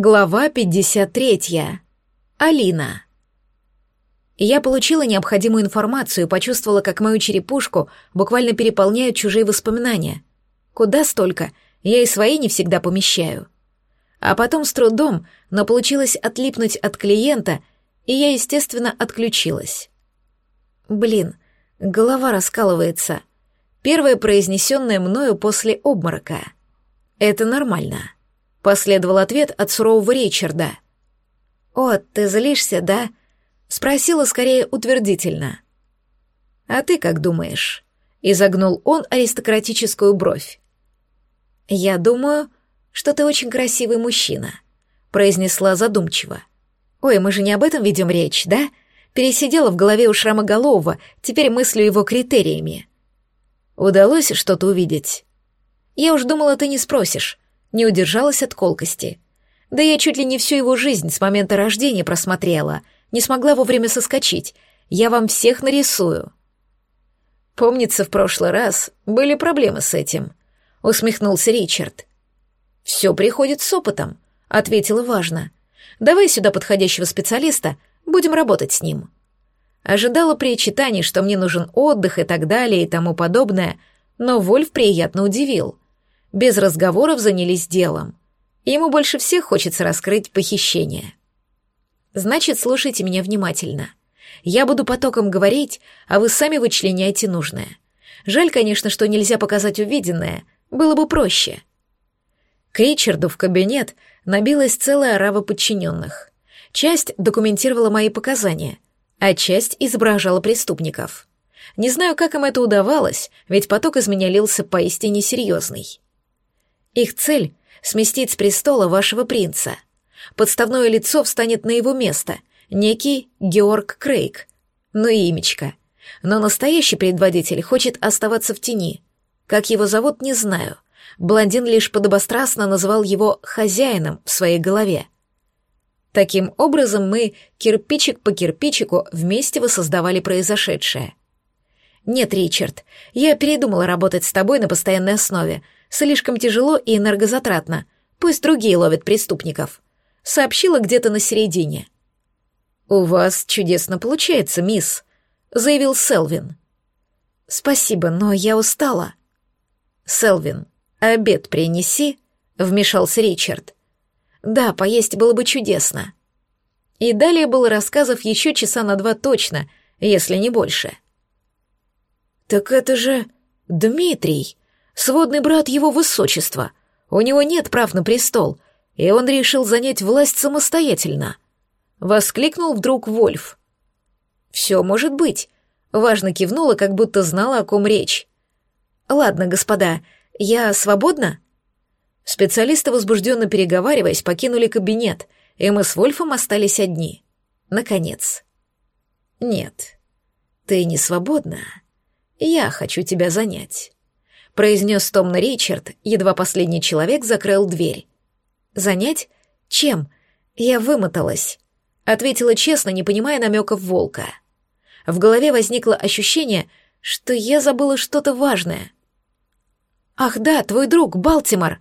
Глава 53. Алина. Я получила необходимую информацию и почувствовала, как мою черепушку буквально переполняют чужие воспоминания. Куда столько, я и свои не всегда помещаю. А потом с трудом, но получилось отлипнуть от клиента, и я, естественно, отключилась. Блин, голова раскалывается. Первое произнесенное мною после обморока. Это нормально. Последовал ответ от сурового Ричарда. «О, ты злишься, да?» Спросила скорее утвердительно. «А ты как думаешь?» Изогнул он аристократическую бровь. «Я думаю, что ты очень красивый мужчина», произнесла задумчиво. «Ой, мы же не об этом ведем речь, да?» Пересидела в голове у Шрамоголового, теперь мыслю его критериями. Удалось что-то увидеть? Я уж думала, ты не спросишь. Не удержалась от колкости. Да я чуть ли не всю его жизнь с момента рождения просмотрела, не смогла вовремя соскочить. Я вам всех нарисую. Помнится, в прошлый раз были проблемы с этим, усмехнулся Ричард. Все приходит с опытом, ответила важно. Давай сюда подходящего специалиста, будем работать с ним. Ожидала причитаний, что мне нужен отдых и так далее и тому подобное, но Вольф приятно удивил без разговоров занялись делом. Ему больше всех хочется раскрыть похищение. Значит, слушайте меня внимательно. Я буду потоком говорить, а вы сами вычленяйте нужное. Жаль, конечно, что нельзя показать увиденное, было бы проще. К Ричарду в кабинет набилась целая орава подчиненных. Часть документировала мои показания, а часть изображала преступников. Не знаю, как им это удавалось, ведь поток из меня лился поистине серьезный. Их цель — сместить с престола вашего принца. Подставное лицо встанет на его место, некий Георг Крейг. Ну и имечко. Но настоящий предводитель хочет оставаться в тени. Как его зовут, не знаю. Блондин лишь подобострастно называл его «хозяином» в своей голове. Таким образом мы, кирпичик по кирпичику, вместе воссоздавали произошедшее. «Нет, Ричард, я передумала работать с тобой на постоянной основе, Слишком тяжело и энергозатратно. Пусть другие ловят преступников. Сообщила где-то на середине. «У вас чудесно получается, мисс», — заявил Селвин. «Спасибо, но я устала». «Селвин, обед принеси», — вмешался Ричард. «Да, поесть было бы чудесно». И далее было рассказов еще часа на два точно, если не больше. «Так это же Дмитрий!» Сводный брат его высочества. У него нет прав на престол, и он решил занять власть самостоятельно. Воскликнул вдруг Вольф. «Все может быть», — важно кивнула, как будто знала, о ком речь. «Ладно, господа, я свободна?» Специалисты, возбужденно переговариваясь, покинули кабинет, и мы с Вольфом остались одни. Наконец. «Нет, ты не свободна. Я хочу тебя занять» произнес томно Ричард, едва последний человек закрыл дверь. «Занять? Чем? Я вымоталась», — ответила честно, не понимая намеков волка. В голове возникло ощущение, что я забыла что-то важное. «Ах да, твой друг, Балтимор!»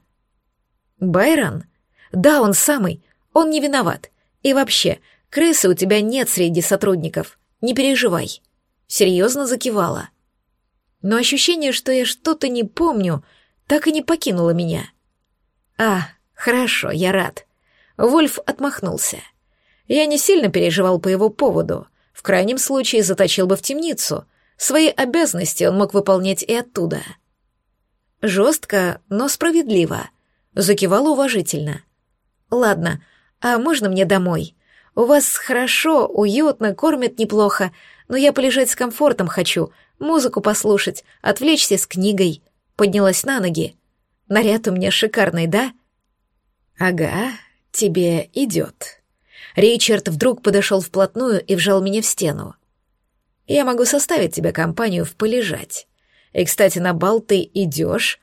«Байрон? Да, он самый. Он не виноват. И вообще, крысы у тебя нет среди сотрудников. Не переживай». Серьезно закивала но ощущение, что я что-то не помню, так и не покинуло меня. «А, хорошо, я рад». Вольф отмахнулся. Я не сильно переживал по его поводу. В крайнем случае заточил бы в темницу. Свои обязанности он мог выполнять и оттуда. Жестко, но справедливо. Закивал уважительно. «Ладно, а можно мне домой? У вас хорошо, уютно, кормят неплохо, но я полежать с комфортом хочу, музыку послушать, отвлечься с книгой. Поднялась на ноги. Наряд у меня шикарный, да? Ага, тебе идет. Ричард вдруг подошел вплотную и вжал меня в стену. Я могу составить тебе компанию в полежать. И, кстати, на бал ты идешь,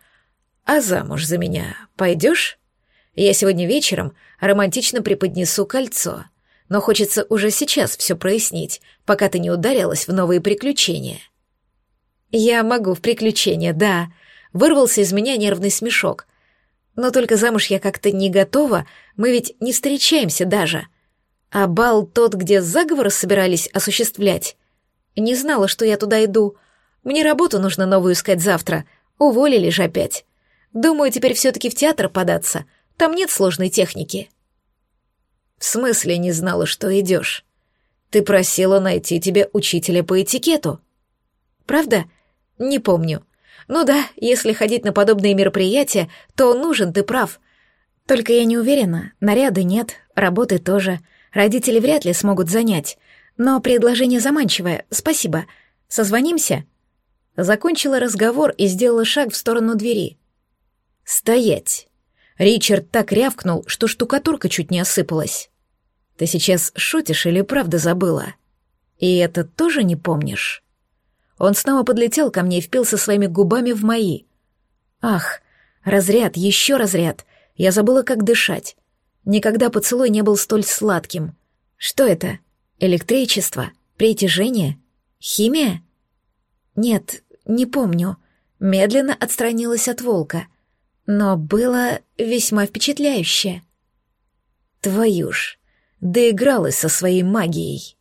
а замуж за меня пойдешь? Я сегодня вечером романтично преподнесу кольцо, но хочется уже сейчас все прояснить, пока ты не ударилась в новые приключения. «Я могу в приключения, да», — вырвался из меня нервный смешок. Но только замуж я как-то не готова, мы ведь не встречаемся даже. А бал тот, где заговор собирались осуществлять. Не знала, что я туда иду. Мне работу нужно новую искать завтра. Уволили же опять. Думаю, теперь все-таки в театр податься. Там нет сложной техники. В смысле не знала, что идешь? Ты просила найти тебе учителя по этикету. Правда? Не помню. Ну да, если ходить на подобные мероприятия, то нужен, ты прав. Только я не уверена, наряда нет, работы тоже. Родители вряд ли смогут занять. Но предложение заманчивое, спасибо. Созвонимся?» Закончила разговор и сделала шаг в сторону двери. «Стоять!» Ричард так рявкнул, что штукатурка чуть не осыпалась. «Ты сейчас шутишь или правда забыла? И это тоже не помнишь?» Он снова подлетел ко мне и впился своими губами в мои. «Ах, разряд, еще разряд!» Я забыла, как дышать. Никогда поцелуй не был столь сладким. Что это? Электричество? Притяжение? Химия? Нет, не помню. Медленно отстранилась от волка. Но было весьма впечатляюще. Твою ж, доигралась со своей магией.